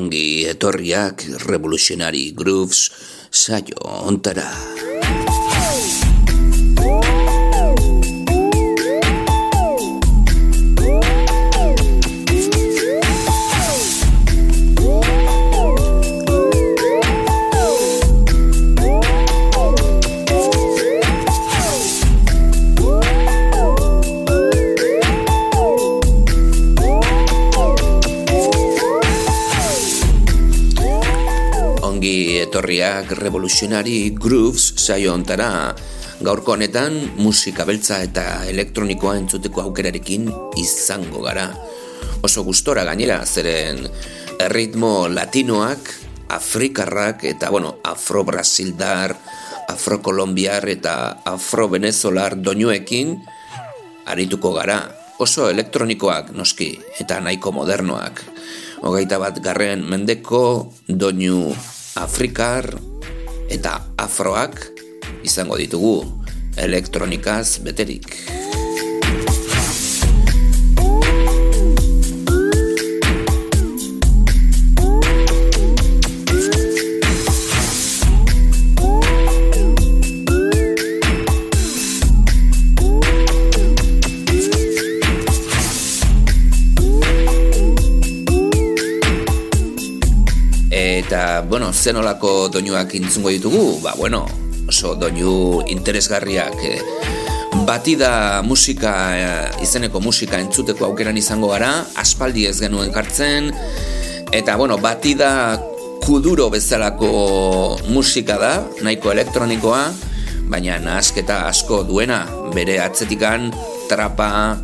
ongi etorriak Revolutionary Grooves saio ontara. Etorriak Revolutionary Grooves saio ontara gaurko honetan musika beltza eta elektronikoa entzuteko aukerarekin izango gara. Oso gustora gainera zeren ritmo latinoak, afrikarrak eta bueno, afro-brasildar, afro-kolombiar eta afro-venezolar doinuekin arituko gara. Oso elektronikoak noski eta nahiko modernoak. Hogeita bat garren mendeko doinu afrikar eta afroak izango ditugu elektronikaz beterik. Bueno, zenolako doinuak intzungo ditugu? Ba, bueno, oso doinu interesgarriak. Eh, bati da musika, eh, izeneko musika entzuteko aukeran izango gara, aspaldi ez genuen kartzen. Eta, bueno, bati da kuduro bezalako musika da, nahiko elektronikoa, baina nasketa asko duena, bere atzetikan trapa,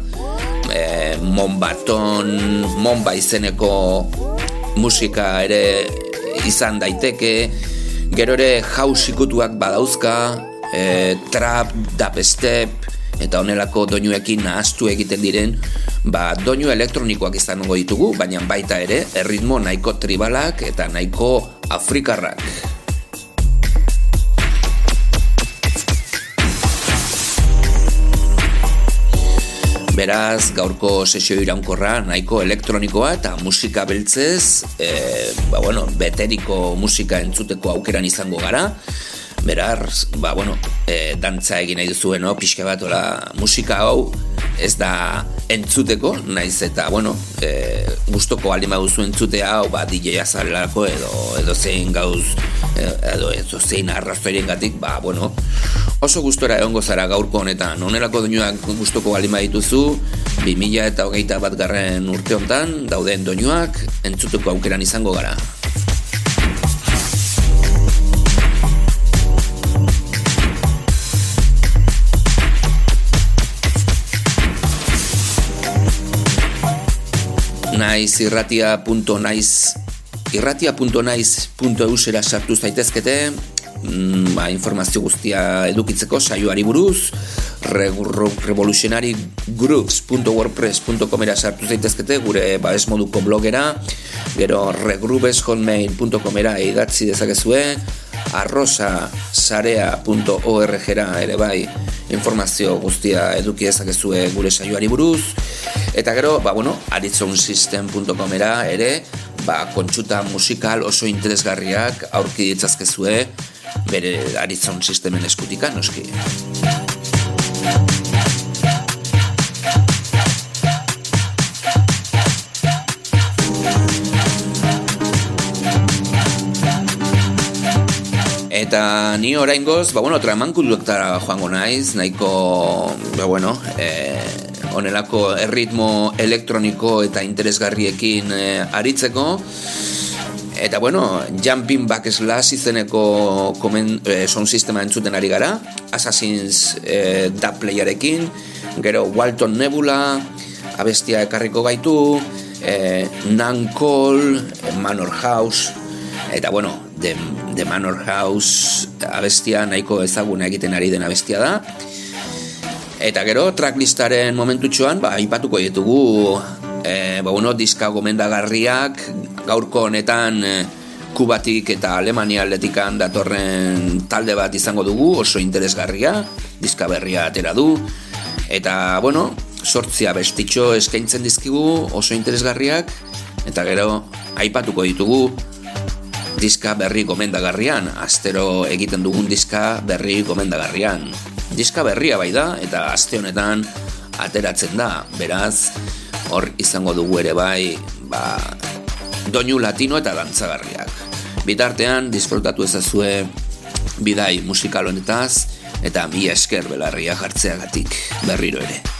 eh, monbaton, monba izeneko musika ere izan daiteke, gero ere jausikutuak badauzka, e, trap, dubstep, eta honelako doinuekin nahaztu egiten diren, ba, doinu elektronikoak izango ditugu, baina baita ere, erritmo nahiko tribalak eta nahiko afrikarrak. Beraz, gaurko sesio iraunkorra nahiko elektronikoa eta musika beltzez, e, ba, bueno, beteriko musika entzuteko aukeran izango gara. Beraz, ba, bueno, e, dantza egin nahi duzuen, no? pixka bat, ola, musika hau ez da entzuteko, naiz eta, bueno, e, gustoko alima duzu entzute hau, ba, DJ azalelako edo, edo zein gauz, edo, edo zein arrazoiren gatik, ba, bueno, oso gustora egongo zara gaurko honetan. Honelako doinuak gustoko balima dituzu, 2000 eta hogeita bat garren urte honetan, dauden doinuak, entzutuko aukeran izango gara. Naiz irratia.naiz irratia.naiz.eusera sartu zaitezkete, Mm, ba, informazio guztia edukitzeko saioari buruz revolutionarygroups.wordpress.com era sartu zaitezkete gure ba, moduko blogera. Gero regrubeshotmail.com era idatzi dezakezue arrosa sarea.org ere bai informazio guztia eduki dezakezue gure saioari buruz eta gero, ba, bueno, aritzonsystem.com era ere ba, kontsuta musikal oso interesgarriak aurki ditzazkezue bere aritzon sistemen eskutika, noski. Eta ni orain goz, ba bueno, traman joango naiz, nahiko, ba bueno, e, onelako erritmo elektroniko eta interesgarriekin e, aritzeko, Eta bueno, Jumping Backslash izeneko komen, e, sound sistema entzuten ari gara. Assassin's e, Dub Playerekin Gero Walton Nebula Abestia ekarriko gaitu. E, Nancol Manor House. Eta bueno, The, The Manor House Abestia nahiko ezaguna egiten ari den abestia da. Eta gero, tracklistaren momentutxoan, ba, ipatuko ditugu e, ba, bueno, diska gomendagarriak gaurko honetan e, kubatik eta alemania aldetikan datorren talde bat izango dugu oso interesgarria, diska berria atera du. Eta bueno, sortzia bestitxo eskaintzen dizkigu oso interesgarriak Eta gero, aipatuko ditugu diska berri gomendagarrian, astero egiten dugun diska berri gomendagarrian. Diska berria bai da, eta aste honetan ateratzen da, beraz, hor izango dugu ere bai, ba, doinu latino eta dantzagarriak. Bitartean, disfrutatu ezazue bidai musikal honetaz, eta mi esker belarria jartzeagatik berriro ere.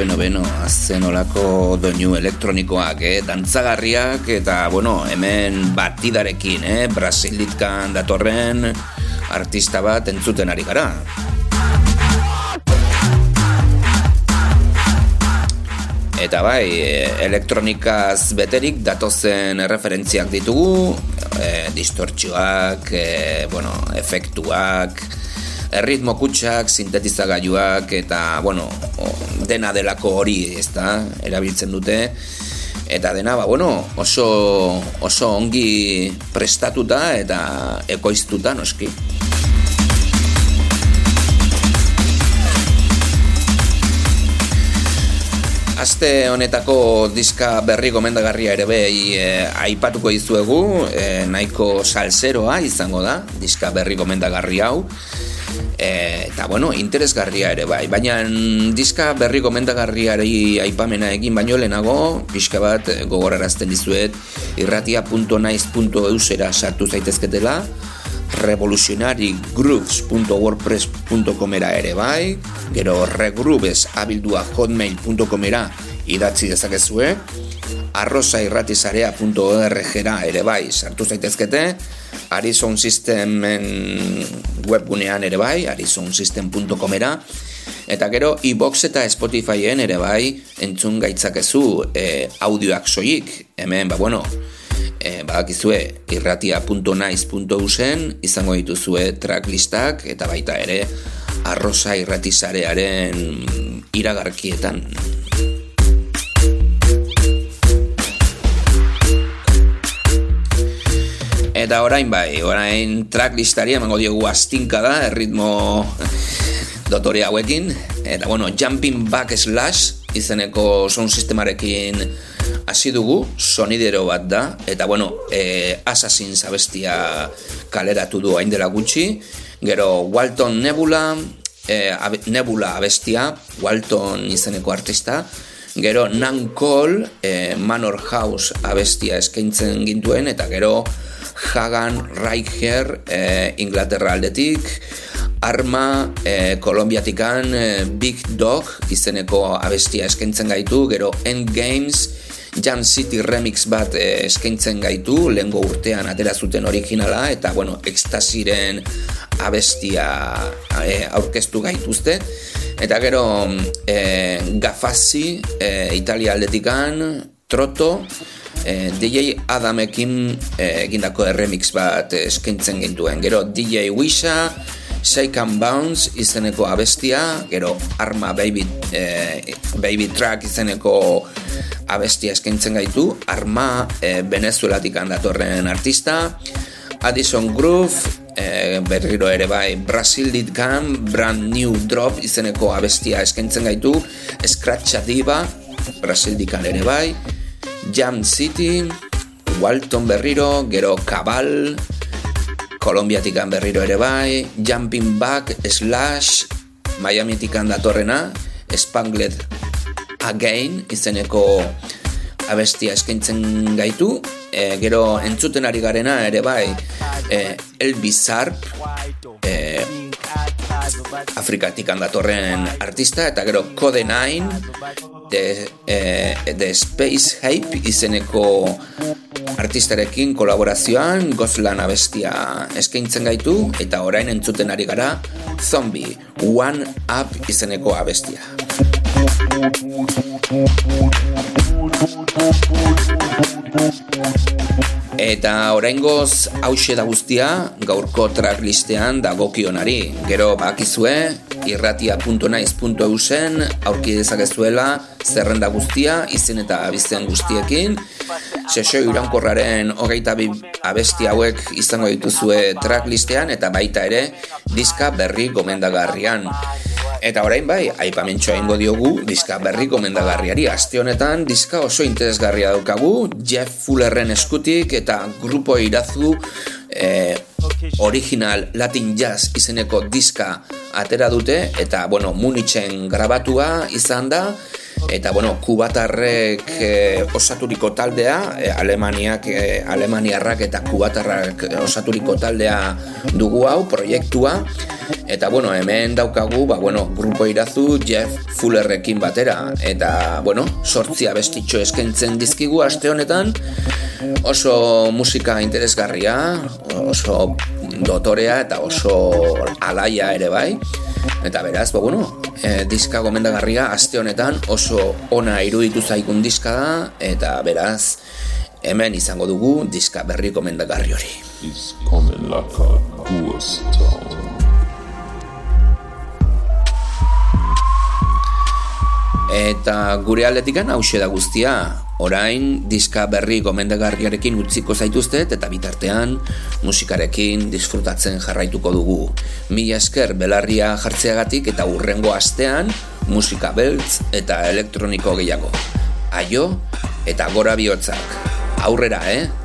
Beno, beno, azten olako doinu elektronikoak, eh? dantzagarriak, eta, bueno, hemen batidarekin, eh? Brasilitkan datorren artista bat entzuten ari gara. Eta bai, elektronikaz beterik datozen referentziak ditugu, e, distortzioak, e, bueno, efektuak, erritmo kutsak, sintetizagailuak eta, bueno, dena delako hori, ez da, erabiltzen dute. Eta dena, ba, bueno, oso, oso ongi prestatuta eta ekoiztuta, noski. Aste honetako diska berri gomendagarria ere behi e, aipatuko izuegu, e, nahiko salseroa izango da, diska berri gomendagarri hau. E, eta bueno, interesgarria ere bai, baina diska berri gomendagarriari aipamena egin baino lehenago, pixka bat gogorarazten dizuet irratia.naiz.eusera sartu zaitezketela, revolutionarygrooves.wordpress.com era ere bai, gero regrooves abildua hotmail.com era idatzi dezakezue, arroza irratizarea.org ere bai sartu zaitezkete, Arizon Systemen webgunean ere bai, arizonsystem.com era, eta gero iBox eta Spotifyen ere bai entzun gaitzakezu e, audioak soilik, hemen, ba bueno, e, badakizue irratia.naiz.usen izango dituzue tracklistak eta baita ere arroza irratizarearen iragarkietan. Eta orain bai, orain tracklistari emango diogu astinka da, erritmo dotore hauekin. Eta bueno, Jumping Back Slash izeneko son sistemarekin hasi dugu, sonidero bat da. Eta bueno, e, Assassin's abestia kaleratu du hain dela gutxi. Gero Walton Nebula, e, Nebula abestia, Walton izeneko artista. Gero Nan Cole, e, Manor House abestia eskaintzen gintuen, eta gero Hagan Reicher e, Inglaterra aldetik, Arma e, Kolombiatikan e, Big Dog izeneko abestia eskaintzen gaitu, gero Endgames Jam City Remix bat e, eskaintzen gaitu, lehengo urtean atera zuten originala, eta bueno, ekstasiren abestia e, aurkeztu gaituzte. Eta gero e, Gafasi e, Italia aldetikan, Troto, eh, DJ Adamekin e, egindako remix bat eskaintzen gintuen. Gero DJ Wisha, Shake and Bounce izeneko abestia, gero Arma Baby, e, Baby Track izeneko abestia eskaintzen gaitu, Arma e, Venezuelatik handatorren artista, Addison Groove, e, berriro ere bai Brasil Dit Gam, Brand New Drop izeneko abestia eskaintzen gaitu, Scratcha Diva, Brasil Dikan ere bai, Jam City, Walton berriro, gero Cabal, Kolombiatikan berriro ere bai, Jumping Back, Slash, Miami tikan datorrena, Spangled Again, izeneko abestia eskaintzen gaitu, e, gero entzuten ari garena ere bai, e, El Bizarp, e, Afrikatik handatorren artista, eta gero Code 9, de, eh, de Space Hype izeneko artistarekin kolaborazioan gozlan abestia eskaintzen gaitu eta orain entzuten ari gara Zombie One Up izeneko abestia. Eta oraingoz hause da guztia gaurko tracklistean dagokionari. Gero bakizue irratia.naiz.eusen aurki dezakezuela zerrenda guztia, izen eta abizen guztiekin. Sesio irankorraren hogeita bi abesti hauek izango dituzue tracklistean eta baita ere diska berri gomendagarrian. Eta orain bai, aipamentxoa ingo diogu diska berri gomendagarriari. Aste honetan, diska oso interesgarria daukagu, Jeff Fullerren eskutik eta grupo irazu eh, original Latin Jazz izeneko diska atera dute, eta, bueno, Munitzen grabatua izan da, eta bueno, kubatarrek e, osaturiko taldea, e, Alemaniak, e, Alemaniarrak eta kubatarrak osaturiko taldea dugu hau, proiektua, eta bueno, hemen daukagu, ba, bueno, grupo irazu Jeff Fullerrekin batera, eta bueno, sortzia bestitxo eskaintzen dizkigu aste honetan, oso musika interesgarria, oso dotorea eta oso alaia ere bai, Eta beraz, ba, bueno, e, diska gomendagarria aste honetan oso ona iruditu zaikun diska da, eta beraz, hemen izango dugu diska berri gomendagarri hori. Eta gure aldetikan hause da guztia, orain diska berri gomendagarriarekin utziko zaituztet eta bitartean musikarekin disfrutatzen jarraituko dugu. Mila esker belarria jartzeagatik eta urrengo astean musika beltz eta elektroniko gehiago. Aio eta gora bihotzak. Aurrera, eh?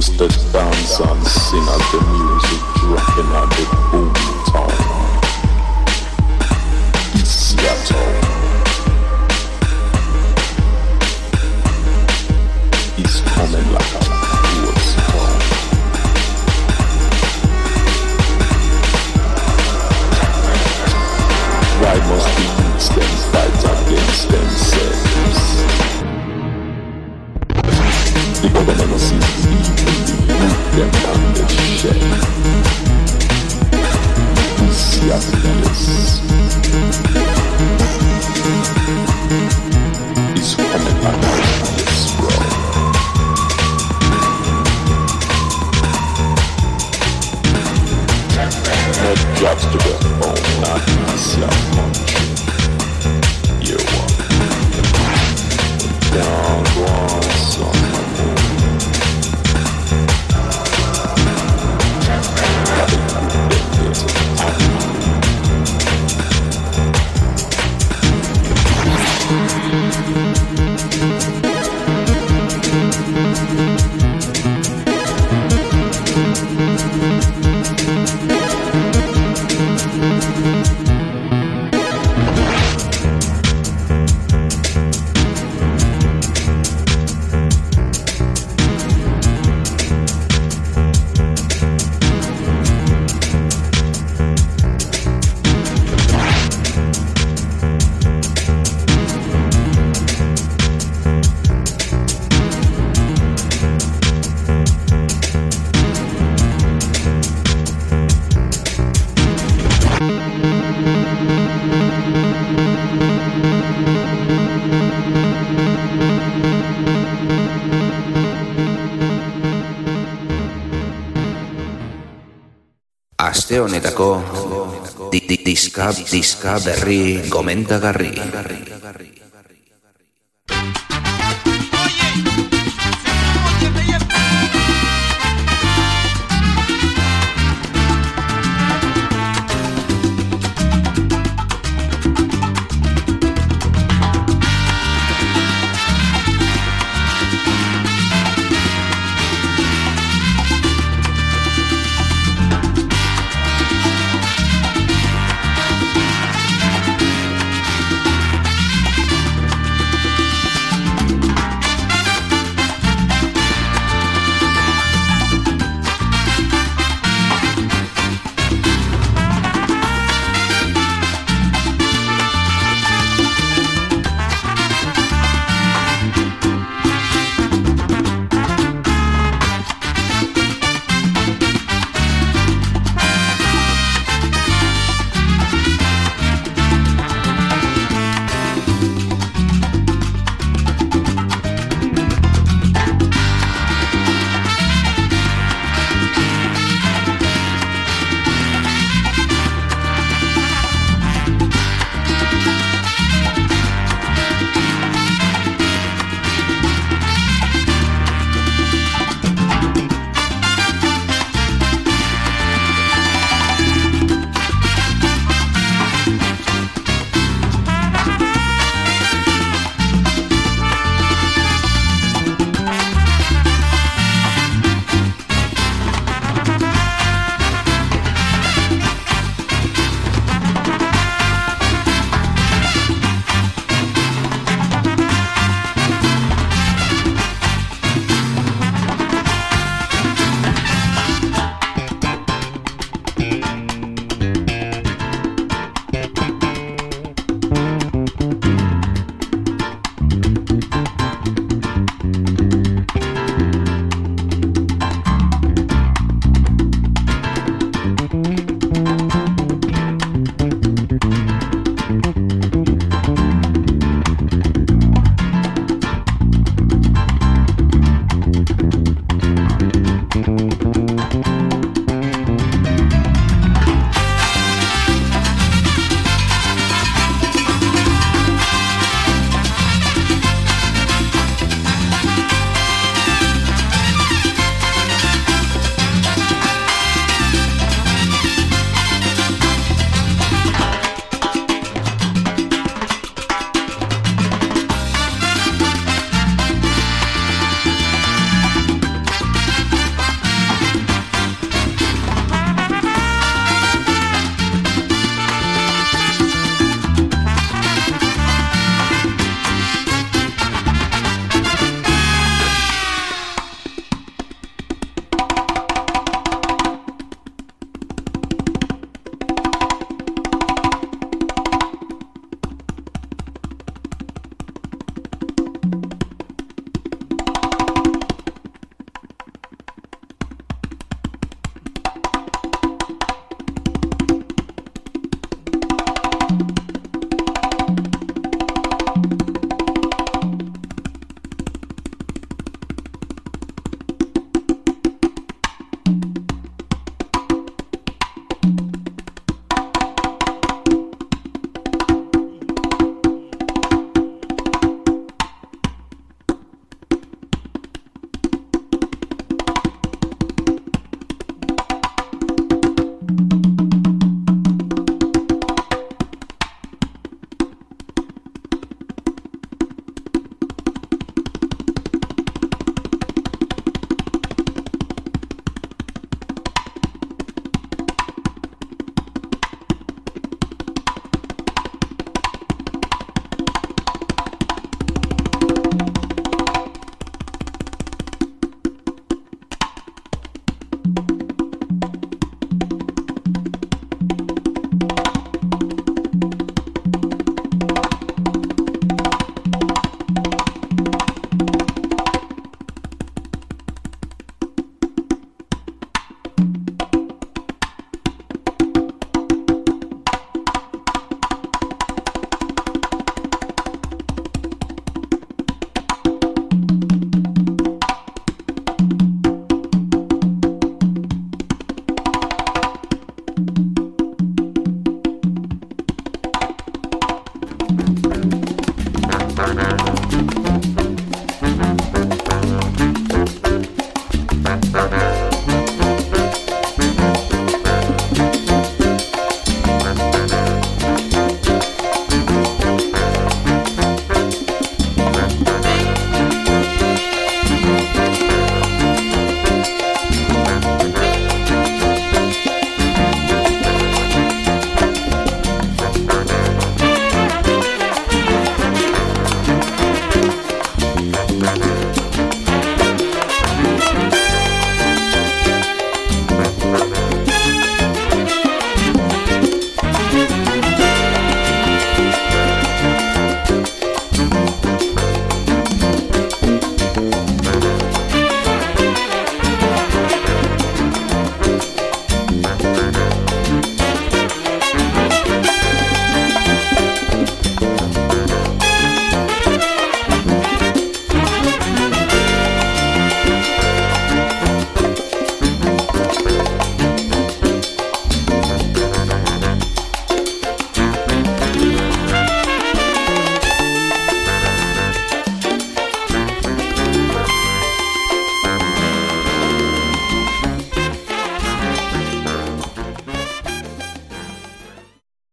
used dance and sing at the music, rocking at the boom town. Seattle. Honetako diska diska berri gomentagarri.